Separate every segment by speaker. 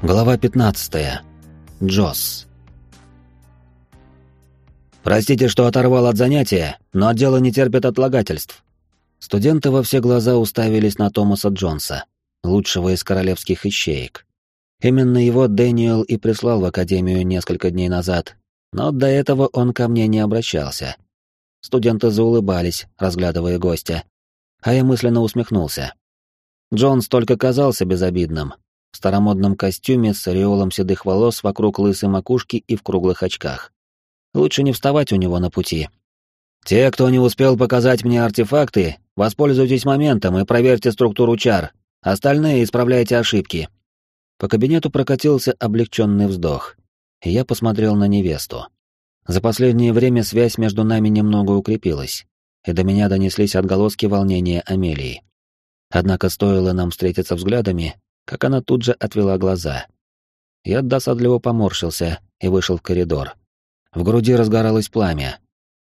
Speaker 1: Глава 15. Джосс. Простите, что оторвал от занятия, но дело не терпит отлагательств. Студенты во все глаза уставились на Томаса Джонса, лучшего из королевских ищеек. Именно его Дэниел и прислал в академию несколько дней назад, но до этого он ко мне не обращался. Студенты заулыбались, разглядывая гостя, а я мысленно усмехнулся. Джонс только казался безобидным, в старомодном костюме с ореолом седых волос вокруг лысой макушки и в круглых очках. Лучше не вставать у него на пути. «Те, кто не успел показать мне артефакты, воспользуйтесь моментом и проверьте структуру чар. Остальные исправляйте ошибки». По кабинету прокатился облегченный вздох, и я посмотрел на невесту. За последнее время связь между нами немного укрепилась, и до меня донеслись отголоски волнения Амелии. Однако стоило нам встретиться взглядами, как она тут же отвела глаза. Я досадливо поморщился и вышел в коридор. В груди разгоралось пламя.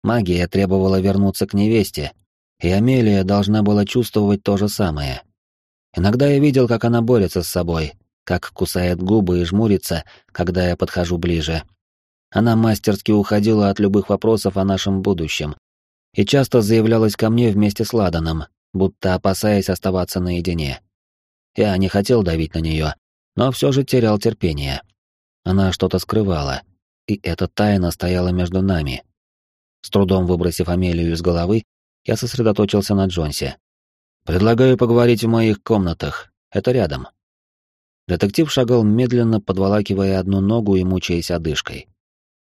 Speaker 1: Магия требовала вернуться к невесте, и Амелия должна была чувствовать то же самое. Иногда я видел, как она борется с собой, как кусает губы и жмурится, когда я подхожу ближе. Она мастерски уходила от любых вопросов о нашем будущем и часто заявлялась ко мне вместе с Ладаном, будто опасаясь оставаться наедине. Я не хотел давить на нее, но все же терял терпение. Она что-то скрывала, и эта тайна стояла между нами. С трудом выбросив Амелию из головы, я сосредоточился на Джонсе. «Предлагаю поговорить в моих комнатах. Это рядом». Детектив шагал медленно, подволакивая одну ногу и мучаясь одышкой.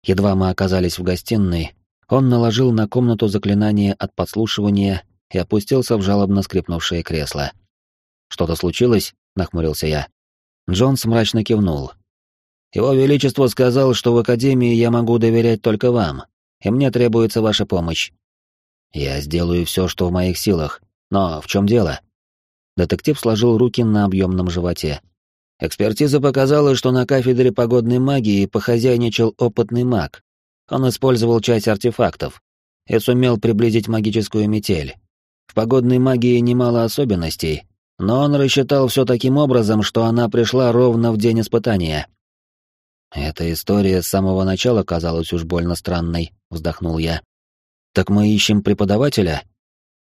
Speaker 1: Едва мы оказались в гостиной, он наложил на комнату заклинание от подслушивания и опустился в жалобно скрипнувшее кресло. «Что-то случилось?» — нахмурился я. Джонс мрачно кивнул. «Его Величество сказал, что в Академии я могу доверять только вам, и мне требуется ваша помощь. Я сделаю все, что в моих силах, но в чем дело?» Детектив сложил руки на объемном животе. Экспертиза показала, что на кафедре погодной магии похозяйничал опытный маг. Он использовал часть артефактов и сумел приблизить магическую метель. В погодной магии немало особенностей, но он рассчитал все таким образом, что она пришла ровно в день испытания. Эта история с самого начала казалась уж больно странной, вздохнул я. Так мы ищем преподавателя?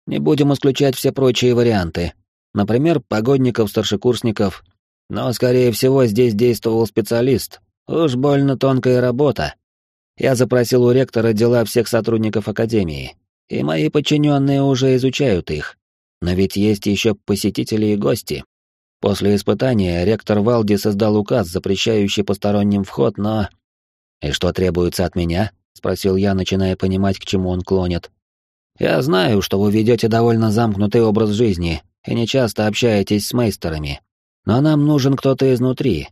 Speaker 1: Не будем исключать все прочие варианты. Например, погодников-старшекурсников. Но, скорее всего, здесь действовал специалист. Уж больно тонкая работа. Я запросил у ректора дела всех сотрудников Академии, и мои подчиненные уже изучают их. Но ведь есть еще посетители и гости. После испытания ректор Валди создал указ, запрещающий посторонним вход, но... «И что требуется от меня?» — спросил я, начиная понимать, к чему он клонит. «Я знаю, что вы ведете довольно замкнутый образ жизни и не часто общаетесь с мейстерами. Но нам нужен кто-то изнутри.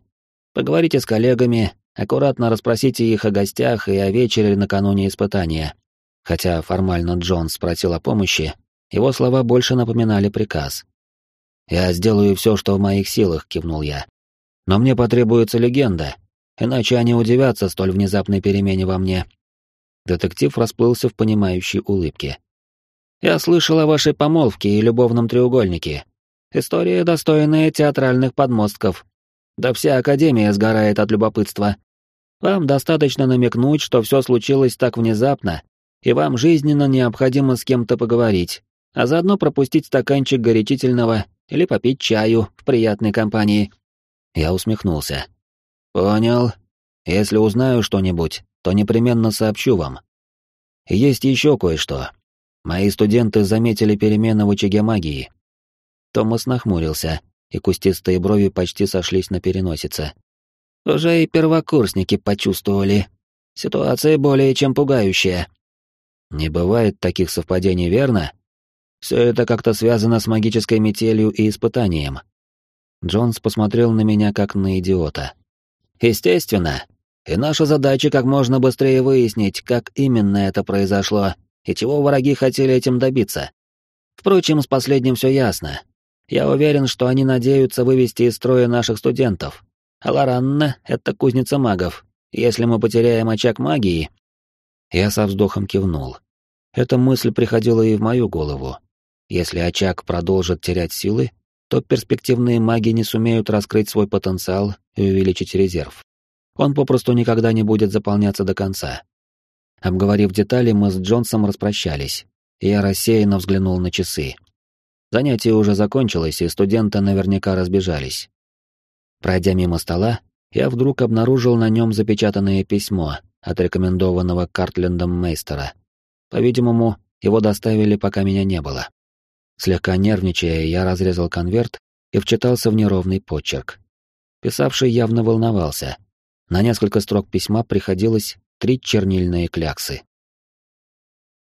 Speaker 1: Поговорите с коллегами, аккуратно расспросите их о гостях и о вечере накануне испытания. Хотя формально Джон спросил о помощи, его слова больше напоминали приказ. «Я сделаю все, что в моих силах», — кивнул я. «Но мне потребуется легенда, иначе они удивятся столь внезапной перемене во мне». Детектив расплылся в понимающей улыбке. «Я слышал о вашей помолвке и любовном треугольнике. История, достойная театральных подмостков. Да вся Академия сгорает от любопытства. Вам достаточно намекнуть, что все случилось так внезапно, и вам жизненно необходимо с кем-то поговорить, а заодно пропустить стаканчик горячительного или попить чаю в приятной компании. Я усмехнулся. Понял. Если узнаю что-нибудь, то непременно сообщу вам. есть еще кое-что. Мои студенты заметили перемены в очаге магии. Томас нахмурился, и кустистые брови почти сошлись на переносице. Уже и первокурсники почувствовали. Ситуация более чем пугающая. Не бывает таких совпадений, верно? Все это как-то связано с магической метелью и испытанием. Джонс посмотрел на меня как на идиота. Естественно. И наша задача как можно быстрее выяснить, как именно это произошло и чего враги хотели этим добиться. Впрочем, с последним все ясно. Я уверен, что они надеются вывести из строя наших студентов. А Лоранна — это кузница магов. Если мы потеряем очаг магии... Я со вздохом кивнул. Эта мысль приходила и в мою голову. Если очаг продолжит терять силы, то перспективные маги не сумеют раскрыть свой потенциал и увеличить резерв. Он попросту никогда не будет заполняться до конца. Обговорив детали, мы с Джонсом распрощались, я рассеянно взглянул на часы. Занятие уже закончилось, и студенты наверняка разбежались. Пройдя мимо стола, я вдруг обнаружил на нем запечатанное письмо от рекомендованного Картлендом Мейстера. По-видимому, его доставили, пока меня не было. Слегка нервничая, я разрезал конверт и вчитался в неровный почерк. Писавший явно волновался. На несколько строк письма приходилось три чернильные кляксы.